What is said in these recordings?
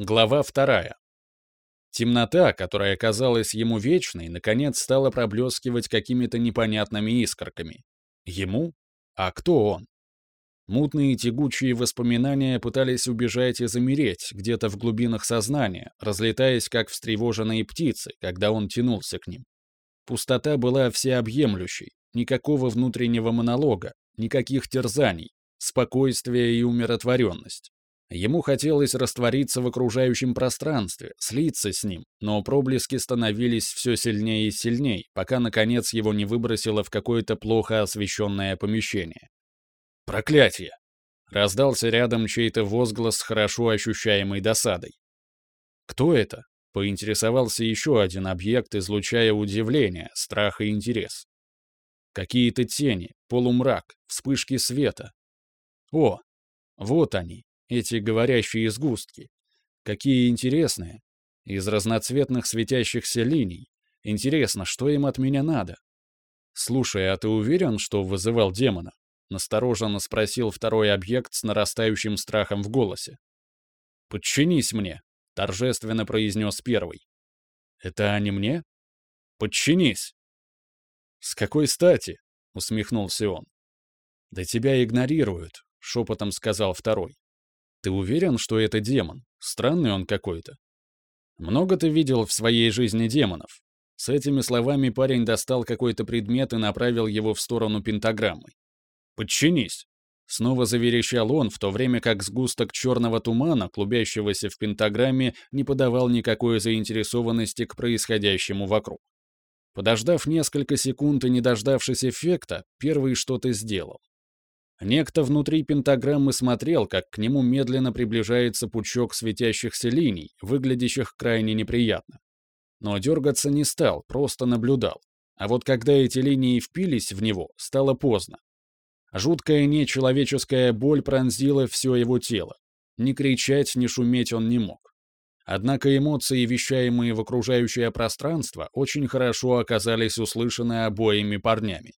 Глава вторая. Темнота, которая казалась ему вечной, наконец стала проблескивать какими-то непонятными искорками. Ему? А кто он? Мутные тягучие воспоминания пытались убежать и замереть где-то в глубинах сознания, разлетаясь как встревоженные птицы, когда он тянулся к ним. Пустота была всеобъемлющей, никакого внутреннего монолога, никаких терзаний, спокойствие и умиротворенность. Ему хотелось раствориться в окружающем пространстве, слиться с ним, но проблески становились все сильнее и сильнее, пока, наконец, его не выбросило в какое-то плохо освещенное помещение. «Проклятие!» — раздался рядом чей-то возглас с хорошо ощущаемой досадой. «Кто это?» — поинтересовался еще один объект, излучая удивление, страх и интерес. Какие-то тени, полумрак, вспышки света. О, вот они, эти говорящие сгустки. Какие интересные. Из разноцветных светящихся линий. Интересно, что им от меня надо? Слушай, а ты уверен, что вызывал демона? Настороженно спросил второй объект с нарастающим страхом в голосе. «Подчинись мне», — торжественно произнес первый. «Это они мне?» «Подчинись!» «С какой стати?» — усмехнулся он. «Да тебя игнорируют», — шепотом сказал второй. Ты уверен, что это демон? Странный он какой-то. Много ты видел в своей жизни демонов? С этими словами парень достал какой-то предмет и направил его в сторону пентаграммы. «Подчинись!» Снова заверещал он, в то время как сгусток черного тумана, клубящегося в пентаграмме, не подавал никакой заинтересованности к происходящему вокруг. Подождав несколько секунд и не дождавшись эффекта, первый что-то сделал. Некто внутри пентаграммы смотрел, как к нему медленно приближается пучок светящихся линий, выглядящих крайне неприятно. Но дергаться не стал, просто наблюдал. А вот когда эти линии впились в него, стало поздно. Жуткая нечеловеческая боль пронзила все его тело. Ни кричать, ни шуметь он не мог. Однако эмоции, вещаемые в окружающее пространство, очень хорошо оказались услышаны обоими парнями.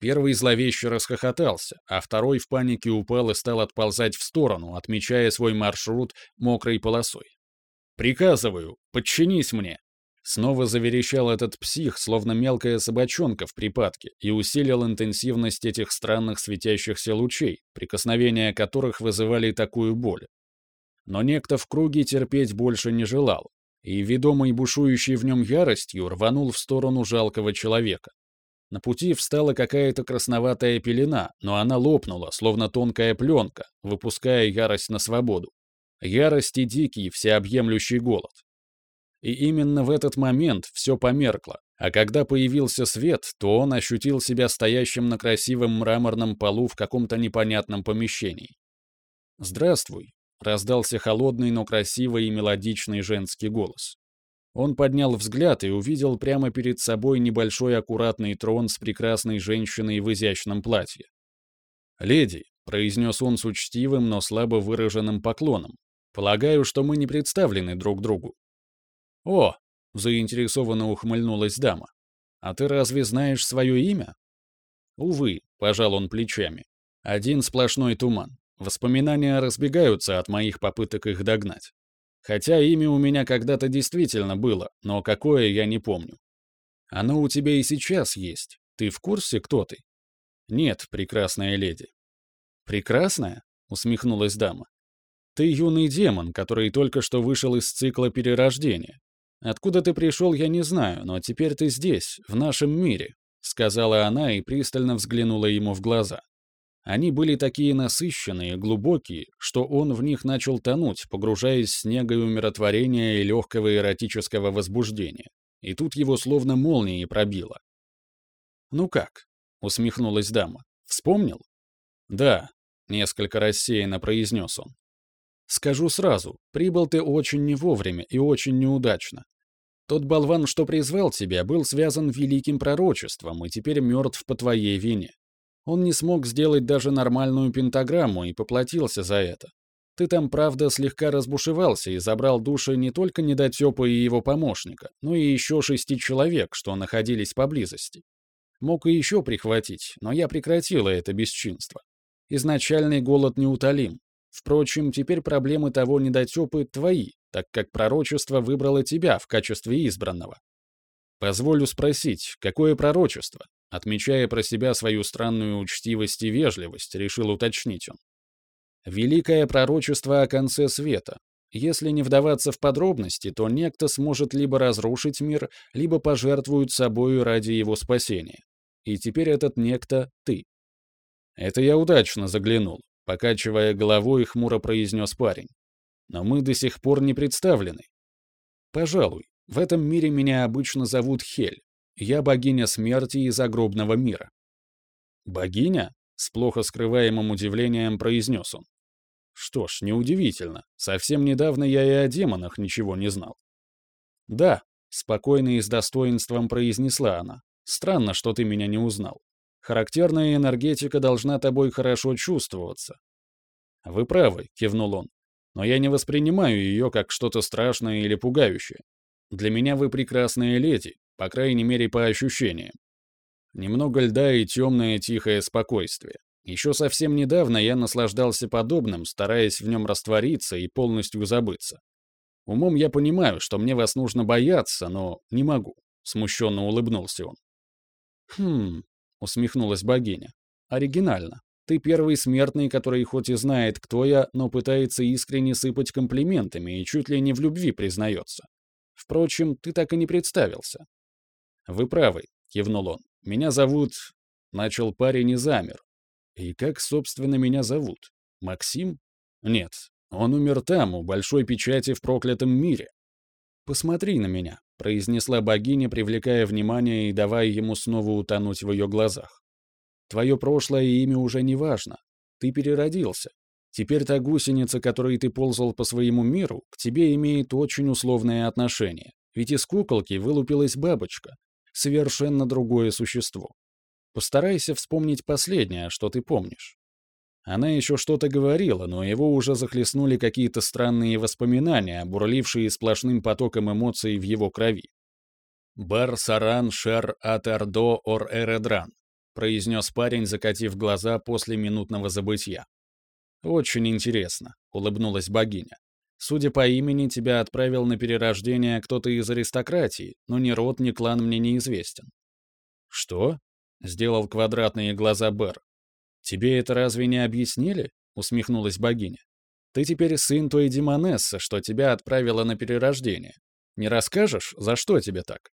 Первый зловеще расхохотался, а второй в панике упал и стал отползать в сторону, отмечая свой маршрут мокрой полосой. «Приказываю, подчинись мне!» Снова заверещал этот псих, словно мелкая собачонка в припадке, и усилил интенсивность этих странных светящихся лучей, прикосновения которых вызывали такую боль. Но некто в круге терпеть больше не желал, и, ведомый бушующей в нем яростью, рванул в сторону жалкого человека. На пути встала какая-то красноватая пелена, но она лопнула, словно тонкая пленка, выпуская ярость на свободу. Ярость и дикий, всеобъемлющий голод. И именно в этот момент все померкло, а когда появился свет, то он ощутил себя стоящим на красивом мраморном полу в каком-то непонятном помещении. «Здравствуй», — раздался холодный, но красивый и мелодичный женский голос. Он поднял взгляд и увидел прямо перед собой небольшой аккуратный трон с прекрасной женщиной в изящном платье. «Леди», — произнес он с учтивым, но слабо выраженным поклоном, «полагаю, что мы не представлены друг другу». «О!» — заинтересованно ухмыльнулась дама. «А ты разве знаешь свое имя?» «Увы», — пожал он плечами. «Один сплошной туман. Воспоминания разбегаются от моих попыток их догнать. Хотя имя у меня когда-то действительно было, но какое я не помню. Оно у тебя и сейчас есть. Ты в курсе, кто ты? Нет, прекрасная леди. Прекрасная? Усмехнулась дама. Ты юный демон, который только что вышел из цикла перерождения. Откуда ты пришел, я не знаю, но теперь ты здесь, в нашем мире, сказала она и пристально взглянула ему в глаза. Они были такие насыщенные, глубокие, что он в них начал тонуть, погружаясь с негой умиротворения и легкого эротического возбуждения. И тут его словно молнией пробило. «Ну как?» — усмехнулась дама. «Вспомнил?» «Да», — несколько рассеянно произнес он. «Скажу сразу, прибыл ты очень не вовремя и очень неудачно. Тот болван, что призвал тебя, был связан великим пророчеством и теперь мертв по твоей вине. Он не смог сделать даже нормальную пентаграмму и поплатился за это. Ты там, правда, слегка разбушевался и забрал души не только недотепа и его помощника, но и еще шести человек, что находились поблизости. Мог и еще прихватить, но я прекратила это бесчинство. Изначальный голод неутолим. Впрочем, теперь проблемы того недотепы твои, так как пророчество выбрало тебя в качестве избранного. Позволю спросить, какое пророчество? Отмечая про себя свою странную учтивость и вежливость, решил уточнить он. Великое пророчество о конце света. Если не вдаваться в подробности, то некто сможет либо разрушить мир, либо пожертвует собою ради его спасения. И теперь этот некто — ты. Это я удачно заглянул, покачивая головой, хмуро произнес парень. Но мы до сих пор не представлены. Пожалуй, в этом мире меня обычно зовут Хель. Я богиня смерти и загробного мира. Богиня? С плохо скрываемым удивлением произнес он. Что ж, неудивительно. Совсем недавно я и о демонах ничего не знал. Да, спокойно и с достоинством произнесла она. Странно, что ты меня не узнал. Характерная энергетика должна тобой хорошо чувствоваться. Вы правы, кивнул он. Но я не воспринимаю ее как что-то страшное или пугающее. Для меня вы прекрасная леди, по крайней мере, по ощущениям. Немного льда и темное тихое спокойствие. Еще совсем недавно я наслаждался подобным, стараясь в нем раствориться и полностью забыться. Умом я понимаю, что мне вас нужно бояться, но не могу. Смущенно улыбнулся он. «Хм...» — усмехнулась богиня. «Оригинально. Ты первый смертный, который хоть и знает, кто я, но пытается искренне сыпать комплиментами и чуть ли не в любви признается. Впрочем, ты так и не представился». «Вы правы», — кивнул он. «Меня зовут...» — начал парень и замер. «И как, собственно, меня зовут? Максим? Нет, он умер там, у большой печати в проклятом мире. Посмотри на меня произнесла богиня, привлекая внимание и давая ему снова утонуть в ее глазах. «Твое прошлое имя уже не важно. Ты переродился. Теперь та гусеница, которой ты ползал по своему миру, к тебе имеет очень условное отношение. Ведь из куколки вылупилась бабочка. Совершенно другое существо. Постарайся вспомнить последнее, что ты помнишь. Она еще что-то говорила, но его уже захлестнули какие-то странные воспоминания, бурлившие сплошным потоком эмоций в его крови. «Бар саран шер атардо ор эредран», — произнес парень, закатив глаза после минутного забытья. «Очень интересно», — улыбнулась богиня. «Судя по имени, тебя отправил на перерождение кто-то из аристократии, но ни род, ни клан мне неизвестен». «Что?» — сделал квадратные глаза Бэр. «Тебе это разве не объяснили?» — усмехнулась богиня. «Ты теперь сын той демонессы, что тебя отправила на перерождение. Не расскажешь, за что тебе так?»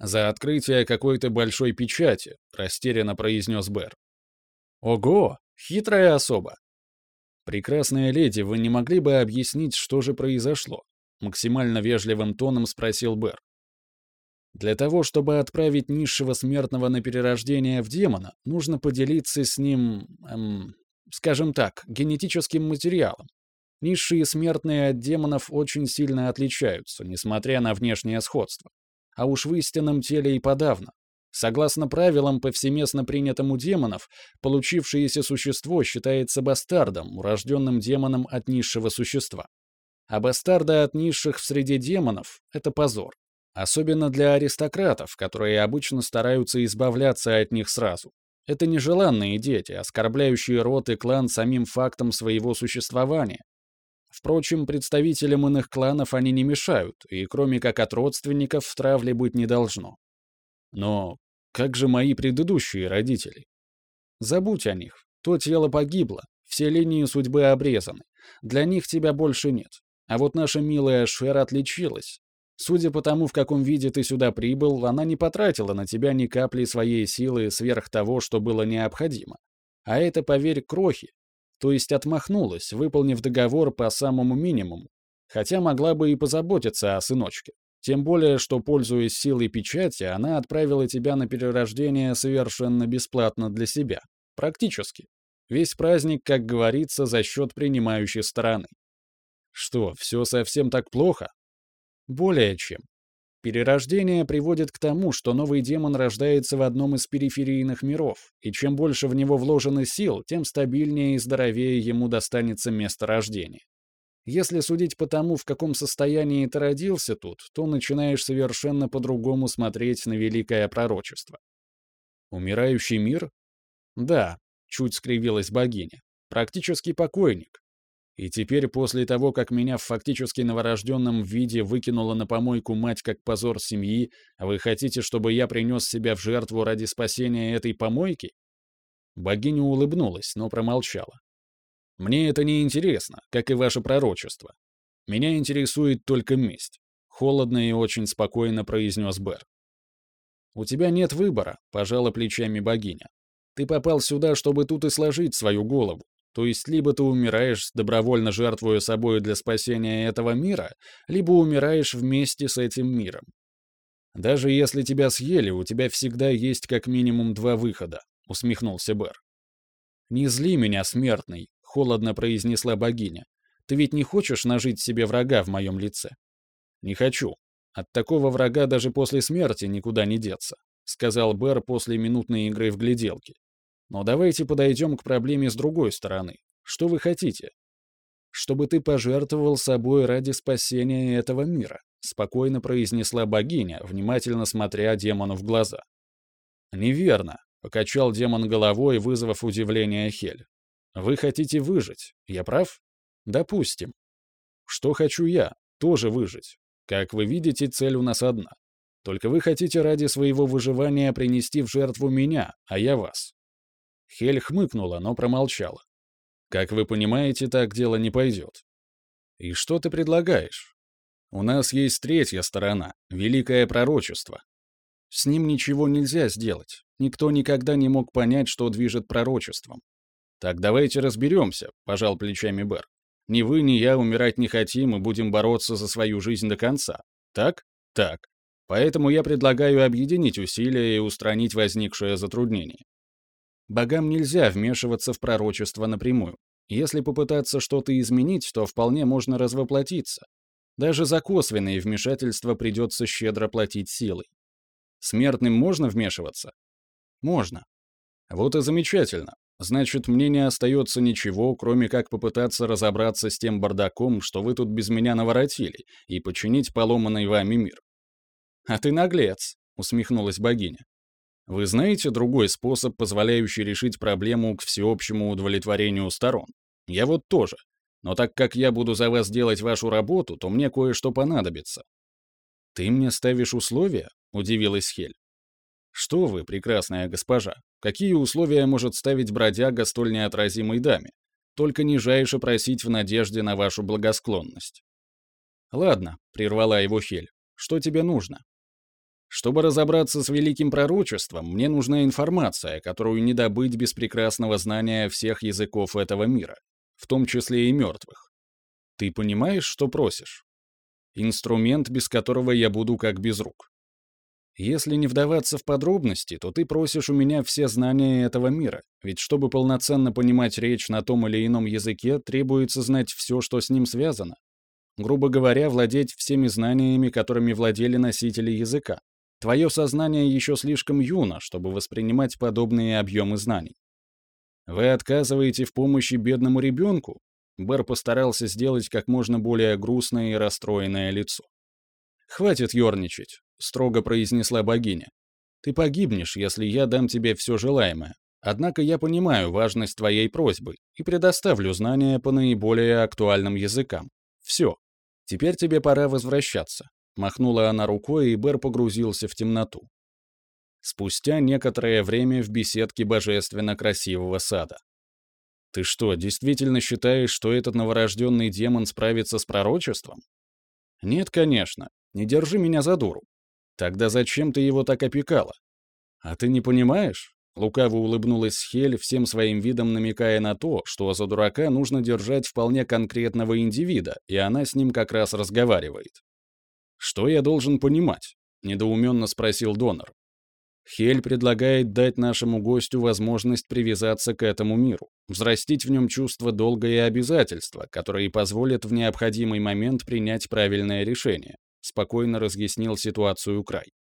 «За открытие какой-то большой печати», — растерянно произнес Бэр. «Ого, хитрая особа!» «Прекрасная леди, вы не могли бы объяснить, что же произошло?» Максимально вежливым тоном спросил Бэр. Для того, чтобы отправить низшего смертного на перерождение в демона, нужно поделиться с ним, эм, скажем так, генетическим материалом. Низшие смертные от демонов очень сильно отличаются, несмотря на внешнее сходство. А уж в истинном теле и подавно. Согласно правилам, повсеместно принятым у демонов, получившееся существо считается бастардом, урожденным демоном от низшего существа. А бастарды от низших в среде демонов — это позор. Особенно для аристократов, которые обычно стараются избавляться от них сразу. Это нежеланные дети, оскорбляющие род и клан самим фактом своего существования. Впрочем, представителям иных кланов они не мешают, и кроме как от родственников в травле быть не должно. Но как же мои предыдущие родители? Забудь о них. То тело погибло, все линии судьбы обрезаны. Для них тебя больше нет. А вот наша милая Шер отличилась, Судя по тому, в каком виде ты сюда прибыл, она не потратила на тебя ни капли своей силы сверх того, что было необходимо. А это, поверь, крохи. То есть отмахнулась, выполнив договор по самому минимуму. Хотя могла бы и позаботиться о сыночке. Тем более, что, пользуясь силой печати, она отправила тебя на перерождение совершенно бесплатно для себя. Практически. Весь праздник, как говорится, за счет принимающей стороны. Что, все совсем так плохо? Более чем. Перерождение приводит к тому, что новый демон рождается в одном из периферийных миров, и чем больше в него вложено сил, тем стабильнее и здоровее ему достанется место рождения. Если судить по тому, в каком состоянии ты родился тут, то начинаешь совершенно по-другому смотреть на великое пророчество. Умирающий мир? Да, чуть скривилась богиня. Практически покойник. И теперь, после того, как меня в фактически новорожденном виде выкинула на помойку мать как позор семьи, вы хотите, чтобы я принес себя в жертву ради спасения этой помойки? Богиня улыбнулась, но промолчала. Мне это не интересно, как и ваше пророчество. Меня интересует только месть. Холодно и очень спокойно произнес Бер. «У тебя нет выбора», — пожала плечами богиня. «Ты попал сюда, чтобы тут и сложить свою голову. То есть либо ты умираешь, добровольно жертвуя собой для спасения этого мира, либо умираешь вместе с этим миром. Даже если тебя съели, у тебя всегда есть как минимум два выхода», — усмехнулся Бер. «Не зли меня, смертный», — холодно произнесла богиня. «Ты ведь не хочешь нажить себе врага в моем лице?» «Не хочу. От такого врага даже после смерти никуда не деться», — сказал Бер после минутной игры в гляделки. Но давайте подойдем к проблеме с другой стороны. Что вы хотите? Чтобы ты пожертвовал собой ради спасения этого мира, спокойно произнесла богиня, внимательно смотря демону в глаза. Неверно, покачал демон головой, вызвав удивление Хель. Вы хотите выжить, я прав? Допустим. Что хочу я? Тоже выжить. Как вы видите, цель у нас одна. Только вы хотите ради своего выживания принести в жертву меня, а я вас. Хель хмыкнула, но промолчала. «Как вы понимаете, так дело не пойдет». «И что ты предлагаешь?» «У нас есть третья сторона, великое пророчество. С ним ничего нельзя сделать. Никто никогда не мог понять, что движет пророчеством. Так давайте разберемся», — пожал плечами Бер. «Ни вы, ни я умирать не хотим и будем бороться за свою жизнь до конца. Так? Так. Поэтому я предлагаю объединить усилия и устранить возникшее затруднение. Богам нельзя вмешиваться в пророчество напрямую. Если попытаться что-то изменить, то вполне можно развоплотиться. Даже за косвенные вмешательства придется щедро платить силой. Смертным можно вмешиваться? Можно. Вот и замечательно. Значит, мне не остается ничего, кроме как попытаться разобраться с тем бардаком, что вы тут без меня наворотили, и починить поломанный вами мир. «А ты наглец», — усмехнулась богиня. Вы знаете другой способ, позволяющий решить проблему к всеобщему удовлетворению сторон? Я вот тоже. Но так как я буду за вас делать вашу работу, то мне кое-что понадобится». «Ты мне ставишь условия?» — удивилась Хель. «Что вы, прекрасная госпожа, какие условия может ставить бродяга столь неотразимой даме? Только нижайше просить в надежде на вашу благосклонность». «Ладно», — прервала его Хель, — «что тебе нужно?» Чтобы разобраться с великим пророчеством, мне нужна информация, которую не добыть без прекрасного знания всех языков этого мира, в том числе и мертвых. Ты понимаешь, что просишь? Инструмент, без которого я буду как без рук. Если не вдаваться в подробности, то ты просишь у меня все знания этого мира, ведь чтобы полноценно понимать речь на том или ином языке, требуется знать все, что с ним связано. Грубо говоря, владеть всеми знаниями, которыми владели носители языка. Твое сознание еще слишком юно, чтобы воспринимать подобные объемы знаний. Вы отказываете в помощи бедному ребенку? Бэр постарался сделать как можно более грустное и расстроенное лицо. «Хватит ерничать», — строго произнесла богиня. «Ты погибнешь, если я дам тебе все желаемое. Однако я понимаю важность твоей просьбы и предоставлю знания по наиболее актуальным языкам. Все. Теперь тебе пора возвращаться. Махнула она рукой, и Бер погрузился в темноту. Спустя некоторое время в беседке божественно красивого сада. «Ты что, действительно считаешь, что этот новорожденный демон справится с пророчеством?» «Нет, конечно. Не держи меня за дуру. Тогда зачем ты его так опекала?» «А ты не понимаешь?» Лукаво улыбнулась Хель, всем своим видом намекая на то, что за дурака нужно держать вполне конкретного индивида, и она с ним как раз разговаривает. «Что я должен понимать?» — недоуменно спросил донор. Хель предлагает дать нашему гостю возможность привязаться к этому миру, взрастить в нем чувство долга и обязательства, которые позволят в необходимый момент принять правильное решение, спокойно разъяснил ситуацию Край.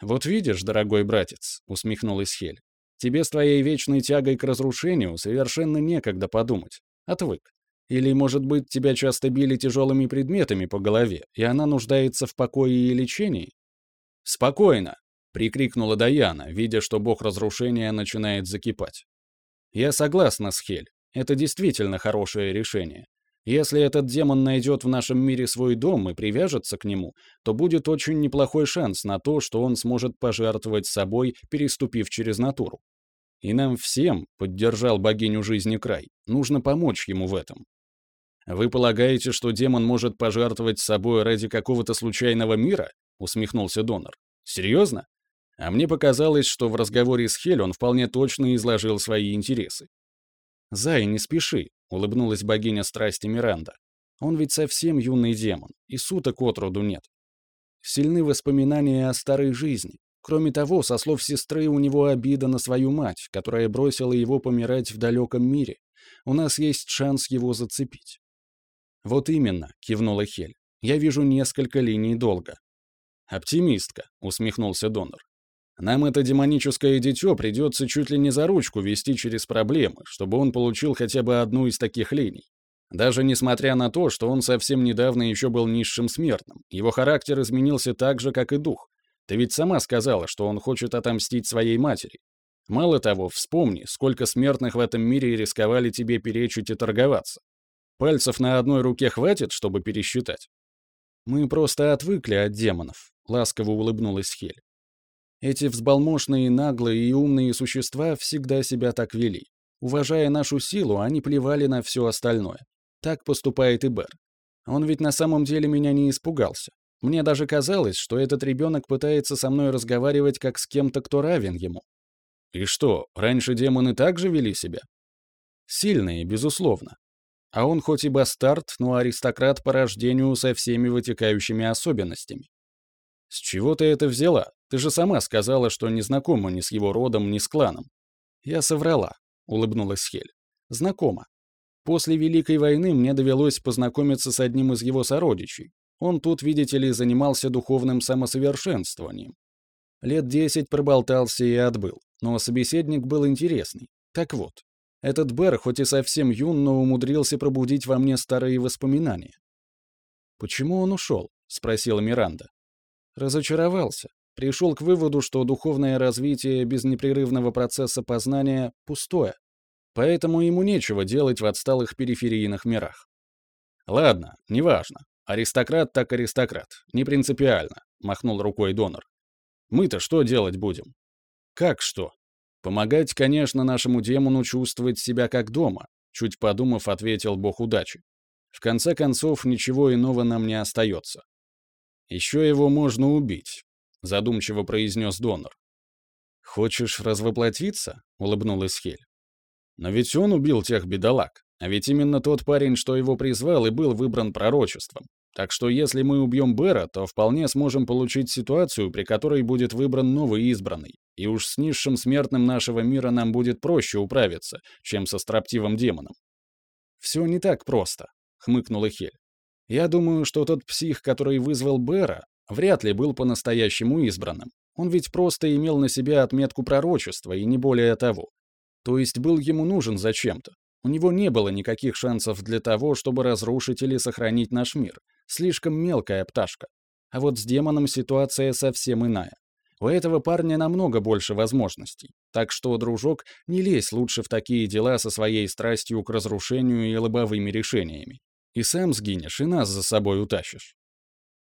«Вот видишь, дорогой братец», — усмехнулась Хель, «тебе с твоей вечной тягой к разрушению совершенно некогда подумать. Отвык. Или, может быть, тебя часто били тяжелыми предметами по голове, и она нуждается в покое и лечении? «Спокойно!» — прикрикнула Даяна, видя, что бог разрушения начинает закипать. «Я согласна с Хель. Это действительно хорошее решение. Если этот демон найдет в нашем мире свой дом и привяжется к нему, то будет очень неплохой шанс на то, что он сможет пожертвовать собой, переступив через натуру. И нам всем, поддержал богиню жизни край, нужно помочь ему в этом. Вы полагаете, что демон может пожертвовать собой ради какого-то случайного мира? усмехнулся донор. Серьезно? А мне показалось, что в разговоре с Хель он вполне точно изложил свои интересы. «Зай, не спеши», — улыбнулась богиня страсти Миранда. «Он ведь совсем юный демон, и суток от роду нет. Сильны воспоминания о старой жизни. Кроме того, со слов сестры, у него обида на свою мать, которая бросила его помирать в далеком мире. У нас есть шанс его зацепить». «Вот именно», — кивнула Хель. «Я вижу несколько линий долга». «Оптимистка», — усмехнулся донор. Нам это демоническое дитё придется чуть ли не за ручку вести через проблемы, чтобы он получил хотя бы одну из таких линий. Даже несмотря на то, что он совсем недавно еще был низшим смертным, его характер изменился так же, как и дух. Ты ведь сама сказала, что он хочет отомстить своей матери. Мало того, вспомни, сколько смертных в этом мире рисковали тебе перечить и торговаться. Пальцев на одной руке хватит, чтобы пересчитать? Мы просто отвыкли от демонов, ласково улыбнулась Хель. Эти взбалмошные, наглые и умные существа всегда себя так вели. Уважая нашу силу, они плевали на все остальное. Так поступает и Бер. Он ведь на самом деле меня не испугался. Мне даже казалось, что этот ребенок пытается со мной разговаривать как с кем-то, кто равен ему. И что, раньше демоны так же вели себя? Сильные, безусловно. А он хоть и бастард, но аристократ по рождению со всеми вытекающими особенностями. С чего ты это взяла? Ты же сама сказала, что не знакома ни с его родом, ни с кланом. Я соврала, улыбнулась Хель. Знакома. После Великой войны мне довелось познакомиться с одним из его сородичей. Он тут, видите ли, занимался духовным самосовершенствованием. Лет десять проболтался и отбыл, но собеседник был интересный. Так вот, этот Бер, хоть и совсем юн, но умудрился пробудить во мне старые воспоминания. «Почему он ушел?» — спросила Миранда. Разочаровался. Пришел к выводу, что духовное развитие без непрерывного процесса познания пустое. Поэтому ему нечего делать в отсталых периферийных мирах. Ладно, неважно. Аристократ так аристократ. Не принципиально, махнул рукой донор. Мы-то что делать будем? Как что? Помогать, конечно, нашему демону чувствовать себя как дома, чуть подумав, ответил бог удачи. В конце концов, ничего иного нам не остается. Еще его можно убить, — задумчиво произнес донор. «Хочешь развоплотиться?» — улыбнулась Хель. «Но ведь он убил тех бедолаг, а ведь именно тот парень, что его призвал, и был выбран пророчеством. Так что если мы убьем Бера, то вполне сможем получить ситуацию, при которой будет выбран новый избранный. И уж с низшим смертным нашего мира нам будет проще управиться, чем со строптивым демоном». «Все не так просто», — хмыкнула Хель. «Я думаю, что тот псих, который вызвал Бера, вряд ли был по-настоящему избранным. Он ведь просто имел на себе отметку пророчества, и не более того. То есть был ему нужен зачем-то. У него не было никаких шансов для того, чтобы разрушить или сохранить наш мир. Слишком мелкая пташка. А вот с демоном ситуация совсем иная. У этого парня намного больше возможностей. Так что, дружок, не лезь лучше в такие дела со своей страстью к разрушению и лобовыми решениями. И сам сгинешь, и нас за собой утащишь.